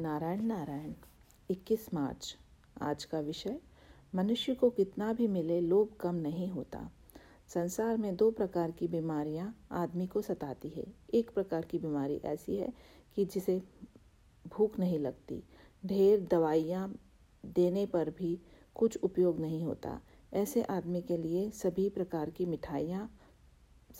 नारायण नारायण 21 मार्च, आज का विषय, मनुष्य को कितना भी मिले लोभ कम नहीं होता। संसार में दो प्रकार की बीमारियाँ आदमी को सताती है। एक प्रकार की बीमारी ऐसी है कि जिसे भूख नहीं लगती, ढेर दवाइयाँ देने पर भी कुछ उपयोग नहीं होता। ऐसे आदमी के लिए सभी प्रकार की मिठाइयाँ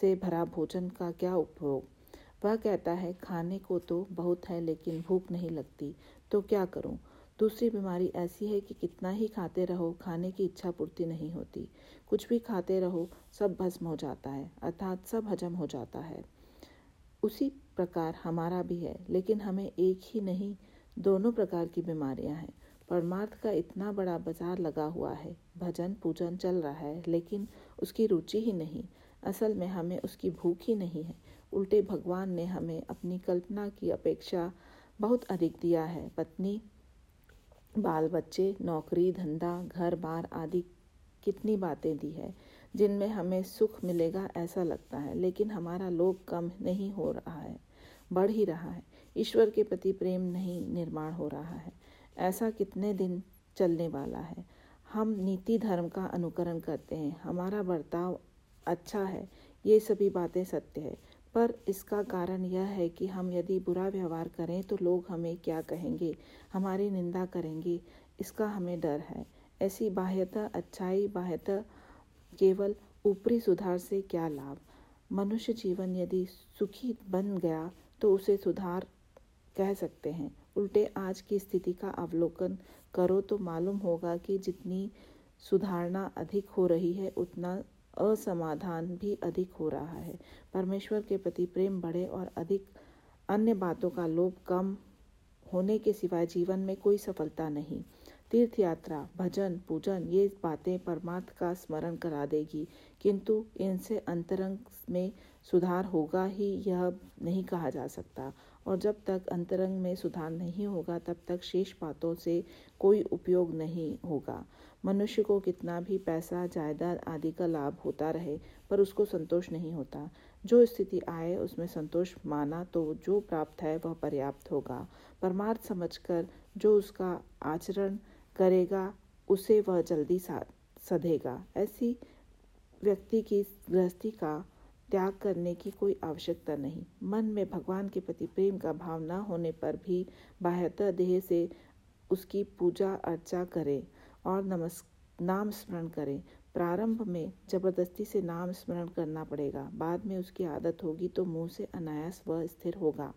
से भरा भोजन का क्या उपयोग वह कहता है, खाने को तो बहुत है, लेकिन भूख नहीं लगती। तो क्या करूँ? दूसरी बीमारी ऐसी है कि कितना ही खाते रहो, खाने की इच्छा पूर्ति नहीं होती। कुछ भी खाते रहो, सब भस्म हो जाता है, अर्थात सब हजम हो जाता है। उसी प्रकार हमारा भी है, लेकिन हमें एक ही नहीं, दोनों प्रकार की बीमारियाँ हैं। परमार्थ का इतना बड़ा बाज़ार लगा हुआ है, भजन, पूजन चल रहा है, लेकिन उसकी रुचि ही नहीं। असल में हमें उसकी भूख ही नहीं है। उल्टे भगवान ने हमें अपनी कल्पना की अपेक्षा बहुत अधिक दिया है। पत्नी बाल बच्चे नौकरी, धंधा घर बार आदि कितनी बातें दी है, जिनमें हमें सुख मिलेगा ऐसा लगता है, लेकिन हमारा लोभ कम नहीं हो रहा है, बढ़ ही रहा है। ईश्वर के प्रति प्रेम नहीं निर्माण हो रहा है। ऐसा कितने दिन चलने वाला है? हम नीति धर्म का अनुकरण करते हैं। हमारा बर्ताव अच्छा है। ये सभी बातें सत्य है। पर इसका कारण यह है कि हम यदि बुरा व्यवहार करें तो लोग हमें क्या कहेंगे? हमारी निंदा करेंगे। इसका हमें डर है। ऐसी बाह्यता अच्छाई, बाह्यता केवल ऊपरी सुधार से क्या लाभ? मनुष्य जीवन यदि सुखी बन गया तो उसे सुधार कह सकते हैं। उल्टे आज की स्थिति का अवलोकन करो तो मालूम होगा कि जितनी सुधारना अधिक हो रही है, उतना असमाधान भी अधिक हो रहा है। परमेश्वर के प्रति प्रेम बढ़े और अधिक अन्य बातों का लोभ कम होने के सिवाय जीवन में कोई सफलता नहीं। तीर्थ यात्रा भजन, पूजन, ये बातें परमार्थ का स्मरण करा देगी। किंतु इनसे अंतरंग में सुधार होगा ही यह नहीं कहा जा सकता। और जब तक अंतरंग में सुधार नहीं होगा, तब तक शेष बातों से कोई उपयोग नहीं होगा। मनुष्य को कितना भी पैसा, जायदाद आदि का लाभ होता रहे, पर उसको संतोष नहीं होता। जो स्थिति आए, उसमें संतोष माना तो जो प्राप्त है, वह पर्याप्त होगा। परमार्थ समझकर जो उसका आचरण करेगा, उसे वह जल्दी सधेगा। ऐसी व्यक्ति की गृहस्थी का त्याग करने की कोई आवश्यकता नहीं। मन में भगवान के प्रति प्रेम का भाव न होने पर भी बाह्यतः देह से उसकी पूजा अर्चा करें और नमस्, नाम स्मरण करें। प्रारंभ में ज़बरदस्ती से नाम स्मरण करना पड़ेगा। बाद में उसकी आदत होगी तो मुँह से अनायास वह स्थिर होगा।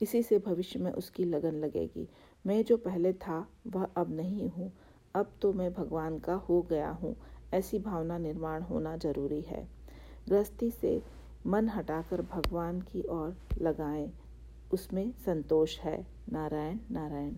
इसी से भविष्य में उसकी लगन लगेगी। मैं जो पहले था, वह अब नहीं हूँ। अब तो मैं भगवान का हो गया हूँ। ऐसी भावना निर्माण होना ज़रूरी है। गृहस्थी से मन हटाकर भगवान की ओर लगाएँ, उसमें संतोष है। नारायण नारायण।